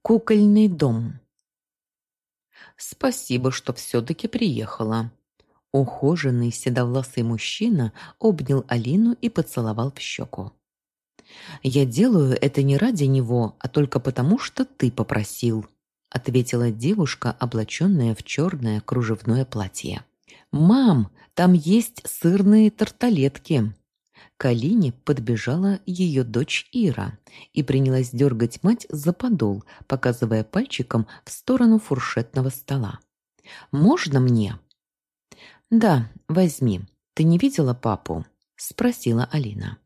Кукольный дом. Спасибо, что все-таки приехала. Ухоженный седовласый мужчина обнял Алину и поцеловал в щеку. «Я делаю это не ради него, а только потому, что ты попросил», ответила девушка, облаченная в черное кружевное платье. «Мам, там есть сырные тарталетки!» К Алине подбежала ее дочь Ира и принялась дергать мать за подол, показывая пальчиком в сторону фуршетного стола. «Можно мне?» «Да, возьми. Ты не видела папу?» – спросила Алина.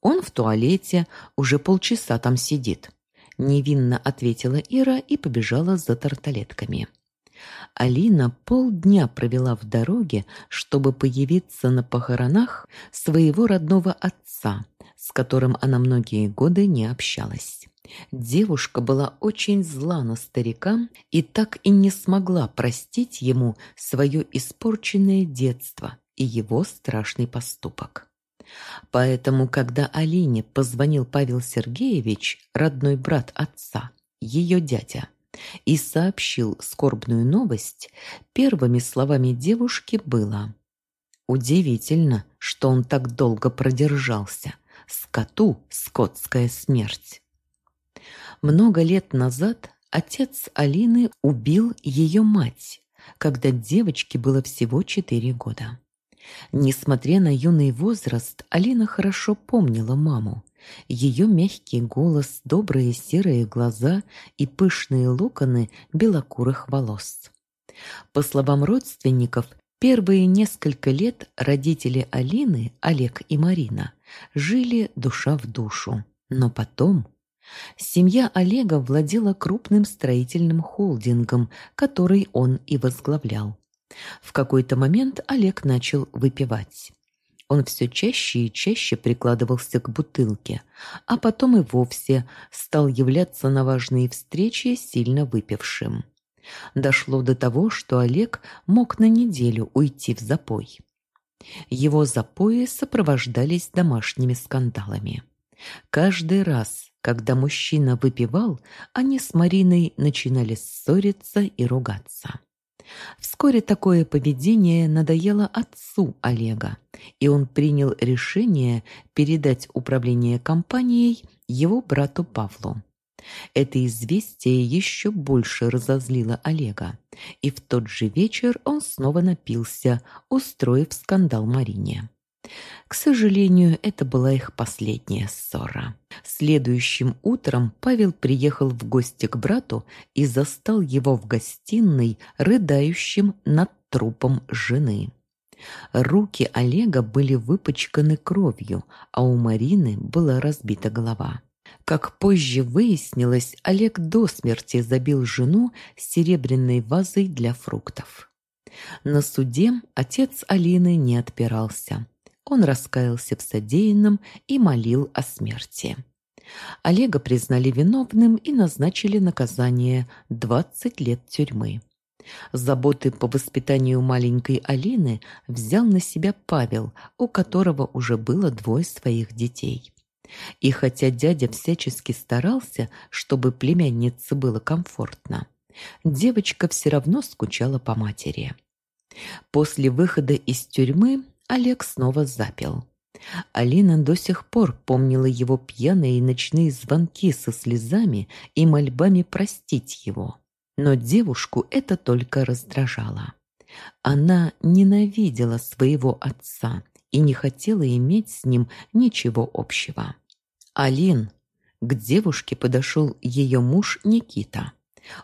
«Он в туалете, уже полчаса там сидит», – невинно ответила Ира и побежала за тарталетками. Алина полдня провела в дороге, чтобы появиться на похоронах своего родного отца, с которым она многие годы не общалась. Девушка была очень зла на старика и так и не смогла простить ему свое испорченное детство и его страшный поступок. Поэтому, когда Алине позвонил Павел Сергеевич, родной брат отца, ее дядя, и сообщил скорбную новость, первыми словами девушки было «Удивительно, что он так долго продержался. Скоту скотская смерть». Много лет назад отец Алины убил ее мать, когда девочке было всего четыре года. Несмотря на юный возраст, Алина хорошо помнила маму. Ее мягкий голос, добрые серые глаза и пышные локоны белокурых волос. По словам родственников, первые несколько лет родители Алины, Олег и Марина, жили душа в душу. Но потом... Семья Олега владела крупным строительным холдингом, который он и возглавлял. В какой-то момент Олег начал выпивать. Он все чаще и чаще прикладывался к бутылке, а потом и вовсе стал являться на важные встречи сильно выпившим. Дошло до того, что Олег мог на неделю уйти в запой. Его запои сопровождались домашними скандалами. Каждый раз, когда мужчина выпивал, они с Мариной начинали ссориться и ругаться. Вскоре такое поведение надоело отцу Олега, и он принял решение передать управление компанией его брату Павлу. Это известие еще больше разозлило Олега, и в тот же вечер он снова напился, устроив скандал Марине. К сожалению, это была их последняя ссора. Следующим утром Павел приехал в гости к брату и застал его в гостиной, рыдающим над трупом жены. Руки Олега были выпачканы кровью, а у Марины была разбита голова. Как позже выяснилось, Олег до смерти забил жену серебряной вазой для фруктов. На суде отец Алины не отпирался. Он раскаялся в содеянном и молил о смерти. Олега признали виновным и назначили наказание 20 лет тюрьмы. Заботы по воспитанию маленькой Алины взял на себя Павел, у которого уже было двое своих детей. И хотя дядя всячески старался, чтобы племяннице было комфортно, девочка все равно скучала по матери. После выхода из тюрьмы Олег снова запил. Алина до сих пор помнила его пьяные ночные звонки со слезами и мольбами простить его. Но девушку это только раздражало. Она ненавидела своего отца и не хотела иметь с ним ничего общего. «Алин!» К девушке подошел ее муж Никита.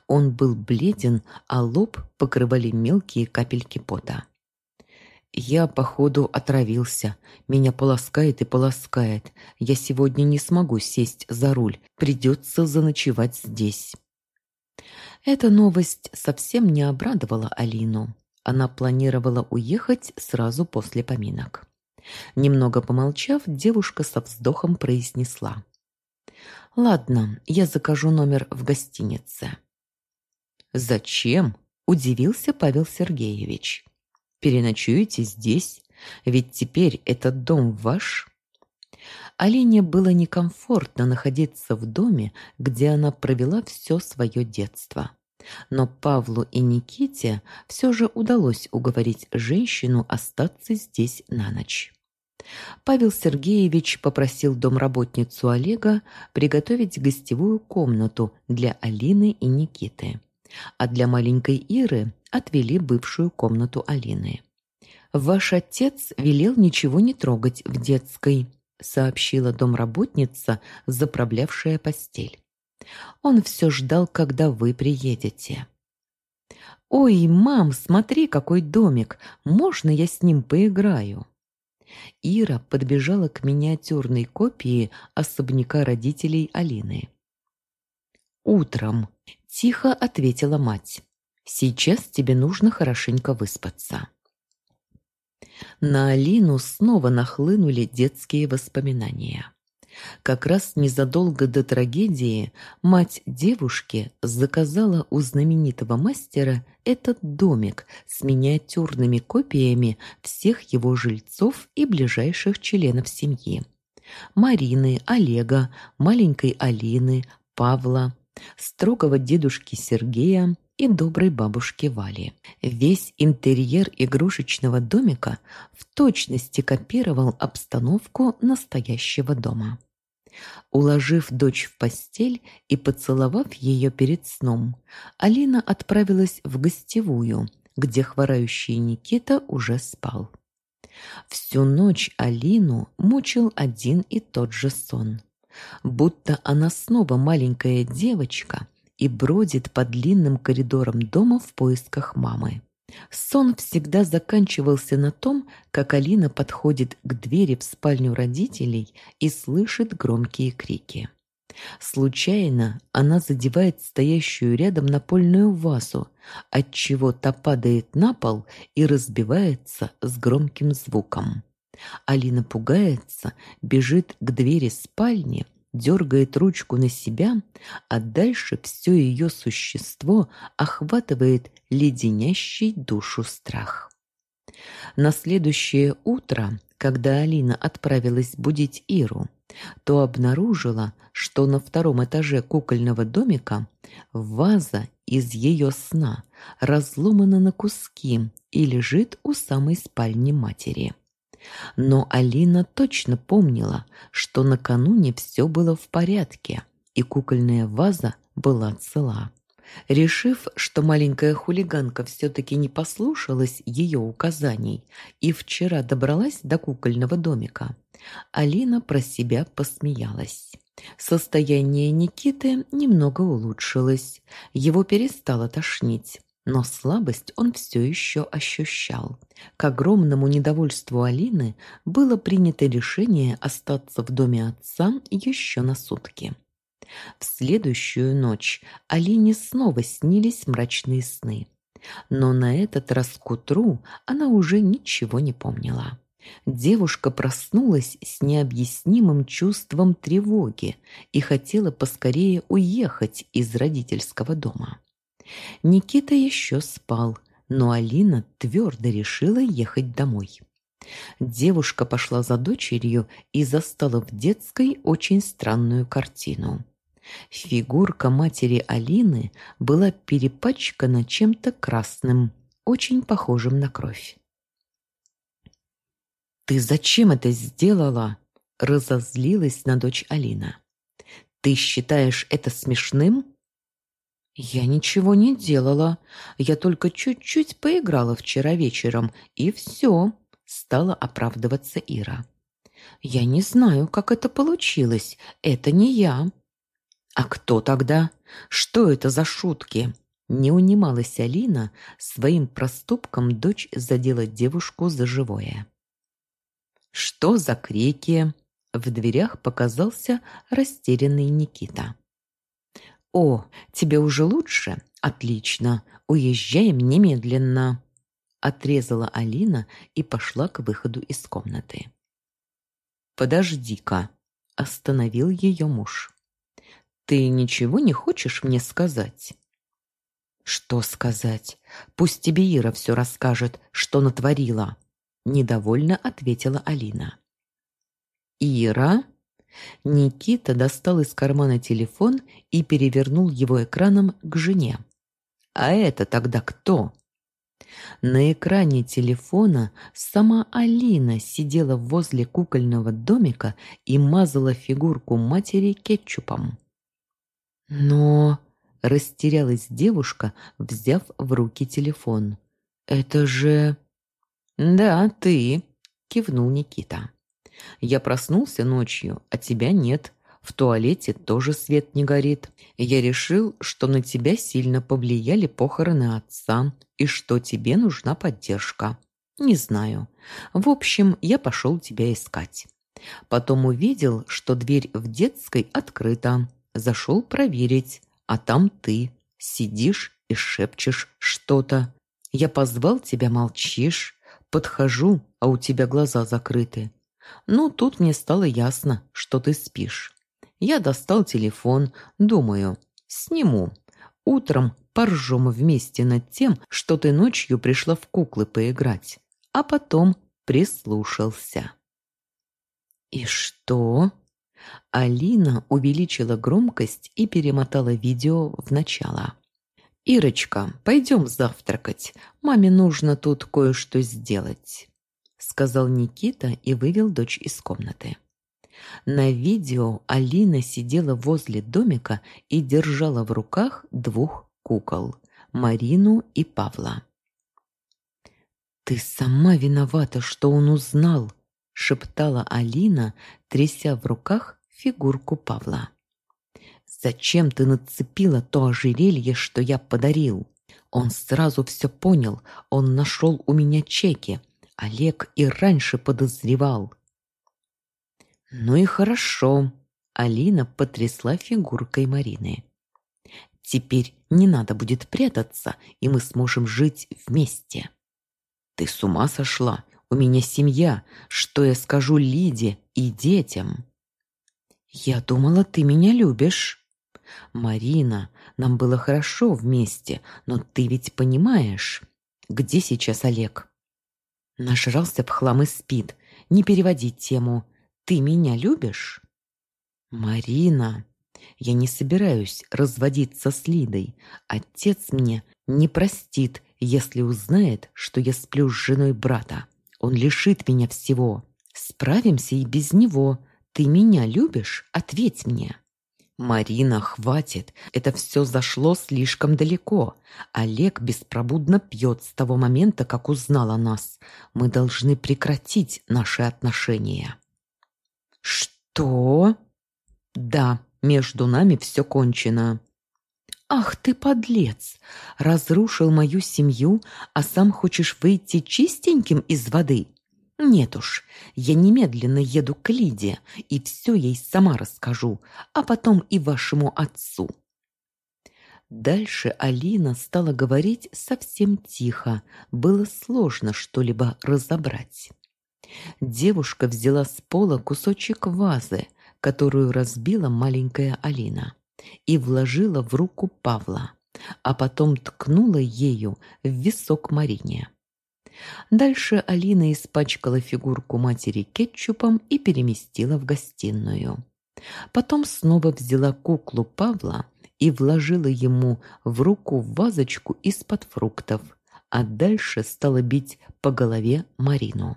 Он был бледен, а лоб покрывали мелкие капельки пота. Я, походу, отравился. Меня полоскает и полоскает. Я сегодня не смогу сесть за руль. Придется заночевать здесь. Эта новость совсем не обрадовала Алину. Она планировала уехать сразу после поминок. Немного помолчав, девушка со вздохом произнесла. «Ладно, я закажу номер в гостинице». «Зачем?» – удивился Павел Сергеевич. Переночуете здесь? Ведь теперь этот дом ваш?» Алине было некомфортно находиться в доме, где она провела все свое детство. Но Павлу и Никите все же удалось уговорить женщину остаться здесь на ночь. Павел Сергеевич попросил домработницу Олега приготовить гостевую комнату для Алины и Никиты, а для маленькой Иры отвели бывшую комнату Алины. «Ваш отец велел ничего не трогать в детской», сообщила домработница, заправлявшая постель. «Он все ждал, когда вы приедете». «Ой, мам, смотри, какой домик! Можно я с ним поиграю?» Ира подбежала к миниатюрной копии особняка родителей Алины. «Утром», – тихо ответила мать. «Сейчас тебе нужно хорошенько выспаться». На Алину снова нахлынули детские воспоминания. Как раз незадолго до трагедии мать девушки заказала у знаменитого мастера этот домик с миниатюрными копиями всех его жильцов и ближайших членов семьи. Марины, Олега, маленькой Алины, Павла, строгого дедушки Сергея и доброй бабушки Вали. Весь интерьер игрушечного домика в точности копировал обстановку настоящего дома. Уложив дочь в постель и поцеловав ее перед сном, Алина отправилась в гостевую, где хворающий Никита уже спал. Всю ночь Алину мучил один и тот же сон. Будто она снова маленькая девочка и бродит по длинным коридорам дома в поисках мамы. Сон всегда заканчивался на том, как Алина подходит к двери в спальню родителей и слышит громкие крики. Случайно она задевает стоящую рядом напольную вазу, отчего та падает на пол и разбивается с громким звуком. Алина пугается, бежит к двери спальни дергает ручку на себя, а дальше все ее существо охватывает леденящий душу страх. На следующее утро, когда Алина отправилась будить Иру, то обнаружила, что на втором этаже кукольного домика ваза из ее сна разломана на куски и лежит у самой спальни матери. Но Алина точно помнила, что накануне все было в порядке, и кукольная ваза была цела. Решив, что маленькая хулиганка все-таки не послушалась ее указаний и вчера добралась до кукольного домика, Алина про себя посмеялась. Состояние Никиты немного улучшилось, его перестало тошнить, но слабость он все еще ощущал. К огромному недовольству Алины было принято решение остаться в доме отца еще на сутки. В следующую ночь Алине снова снились мрачные сны. Но на этот раз к утру она уже ничего не помнила. Девушка проснулась с необъяснимым чувством тревоги и хотела поскорее уехать из родительского дома. Никита еще спал, но Алина твердо решила ехать домой. Девушка пошла за дочерью и застала в детской очень странную картину. Фигурка матери Алины была перепачкана чем-то красным, очень похожим на кровь. «Ты зачем это сделала?» – разозлилась на дочь Алина. «Ты считаешь это смешным?» «Я ничего не делала. Я только чуть-чуть поиграла вчера вечером, и все», — стала оправдываться Ира. «Я не знаю, как это получилось. Это не я». «А кто тогда? Что это за шутки?» Не унималась Алина, своим проступком дочь задела девушку за живое. «Что за крики?» В дверях показался растерянный Никита. «О, тебе уже лучше? Отлично. Уезжаем немедленно!» Отрезала Алина и пошла к выходу из комнаты. «Подожди-ка!» – остановил ее муж. «Ты ничего не хочешь мне сказать?» «Что сказать? Пусть тебе Ира все расскажет, что натворила!» – недовольно ответила Алина. «Ира?» Никита достал из кармана телефон и перевернул его экраном к жене. «А это тогда кто?» На экране телефона сама Алина сидела возле кукольного домика и мазала фигурку матери кетчупом. «Но...» – растерялась девушка, взяв в руки телефон. «Это же...» «Да, ты», – кивнул Никита. «Я проснулся ночью, а тебя нет. В туалете тоже свет не горит. Я решил, что на тебя сильно повлияли похороны отца и что тебе нужна поддержка. Не знаю. В общем, я пошел тебя искать. Потом увидел, что дверь в детской открыта. Зашел проверить, а там ты сидишь и шепчешь что-то. Я позвал тебя, молчишь. Подхожу, а у тебя глаза закрыты. Ну, тут мне стало ясно, что ты спишь. Я достал телефон, думаю, сниму. Утром поржем вместе над тем, что ты ночью пришла в куклы поиграть. А потом прислушался. «И что?» Алина увеличила громкость и перемотала видео в начало. «Ирочка, пойдем завтракать. Маме нужно тут кое-что сделать», — сказал Никита и вывел дочь из комнаты. На видео Алина сидела возле домика и держала в руках двух кукол – Марину и Павла. «Ты сама виновата, что он узнал», – шептала Алина, тряся в руках фигурку Павла. «Зачем ты нацепила то ожерелье, что я подарил? Он сразу все понял, он нашел у меня чеки. Олег и раньше подозревал». «Ну и хорошо», — Алина потрясла фигуркой Марины. «Теперь не надо будет прятаться, и мы сможем жить вместе». «Ты с ума сошла? У меня семья. Что я скажу Лиде и детям?» «Я думала, ты меня любишь». «Марина, нам было хорошо вместе, но ты ведь понимаешь, где сейчас Олег?» Нажрался в хлам и спит. Не переводи тему. Ты меня любишь? Марина, я не собираюсь разводиться с Лидой. Отец мне не простит, если узнает, что я сплю с женой брата. Он лишит меня всего. Справимся и без него. Ты меня любишь? Ответь мне. Марина, хватит. Это все зашло слишком далеко. Олег беспробудно пьет с того момента, как узнал о нас. Мы должны прекратить наши отношения. «Что?» «Да, между нами все кончено». «Ах ты, подлец! Разрушил мою семью, а сам хочешь выйти чистеньким из воды?» «Нет уж, я немедленно еду к Лиде и все ей сама расскажу, а потом и вашему отцу». Дальше Алина стала говорить совсем тихо, было сложно что-либо разобрать. Девушка взяла с пола кусочек вазы, которую разбила маленькая Алина, и вложила в руку Павла, а потом ткнула ею в висок Марине. Дальше Алина испачкала фигурку матери кетчупом и переместила в гостиную. Потом снова взяла куклу Павла и вложила ему в руку вазочку из-под фруктов, а дальше стала бить по голове Марину.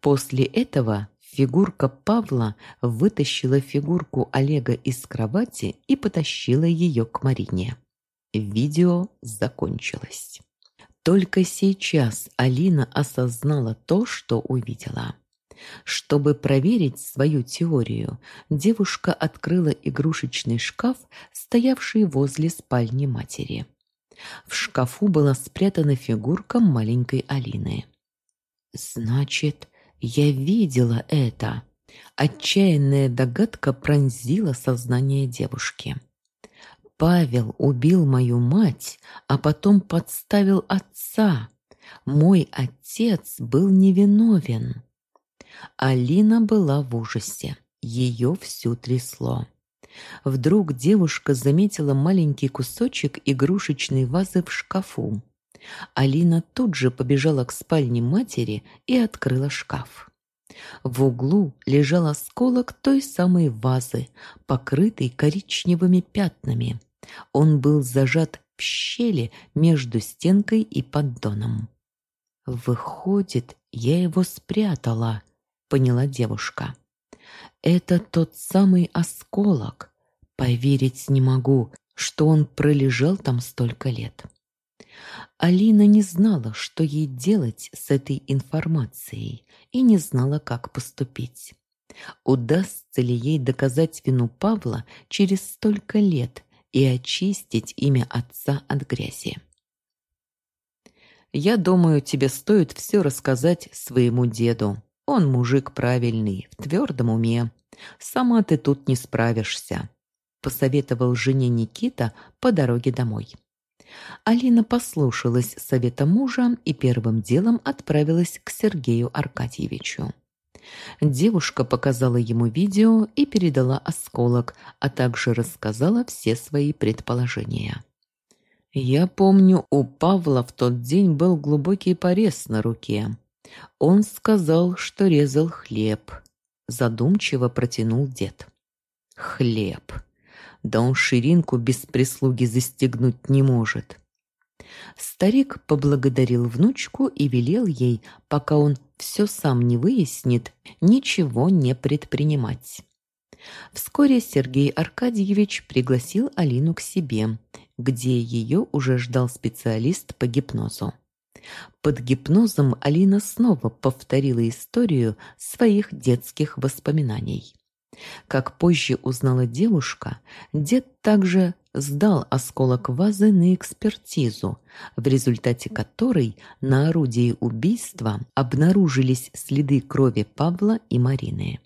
После этого фигурка Павла вытащила фигурку Олега из кровати и потащила ее к Марине. Видео закончилось. Только сейчас Алина осознала то, что увидела. Чтобы проверить свою теорию, девушка открыла игрушечный шкаф, стоявший возле спальни матери. В шкафу была спрятана фигурка маленькой Алины. Значит, я видела это. Отчаянная догадка пронзила сознание девушки. Павел убил мою мать, а потом подставил отца. Мой отец был невиновен. Алина была в ужасе. Ее всю трясло. Вдруг девушка заметила маленький кусочек игрушечной вазы в шкафу. Алина тут же побежала к спальне матери и открыла шкаф. В углу лежал осколок той самой вазы, покрытый коричневыми пятнами. Он был зажат в щели между стенкой и поддоном. «Выходит, я его спрятала», — поняла девушка. «Это тот самый осколок. Поверить не могу, что он пролежал там столько лет». Алина не знала, что ей делать с этой информацией, и не знала, как поступить. Удастся ли ей доказать вину Павла через столько лет и очистить имя отца от грязи? «Я думаю, тебе стоит все рассказать своему деду. Он мужик правильный, в твердом уме. Сама ты тут не справишься», — посоветовал жене Никита по дороге домой. Алина послушалась совета мужа и первым делом отправилась к Сергею Аркадьевичу. Девушка показала ему видео и передала осколок, а также рассказала все свои предположения. «Я помню, у Павла в тот день был глубокий порез на руке. Он сказал, что резал хлеб». Задумчиво протянул дед. «Хлеб. Да он ширинку без прислуги застегнуть не может». Старик поблагодарил внучку и велел ей, пока он все сам не выяснит, ничего не предпринимать. Вскоре Сергей Аркадьевич пригласил Алину к себе, где ее уже ждал специалист по гипнозу. Под гипнозом Алина снова повторила историю своих детских воспоминаний. Как позже узнала девушка, дед также сдал осколок вазы на экспертизу, в результате которой на орудии убийства обнаружились следы крови Павла и Марины.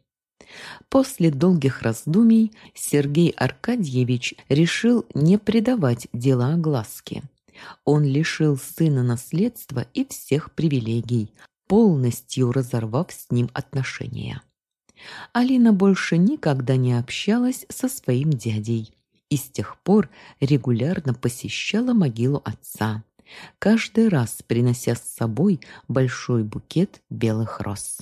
После долгих раздумий Сергей Аркадьевич решил не предавать дело огласке. Он лишил сына наследства и всех привилегий, полностью разорвав с ним отношения. Алина больше никогда не общалась со своим дядей и с тех пор регулярно посещала могилу отца, каждый раз принося с собой большой букет белых роз.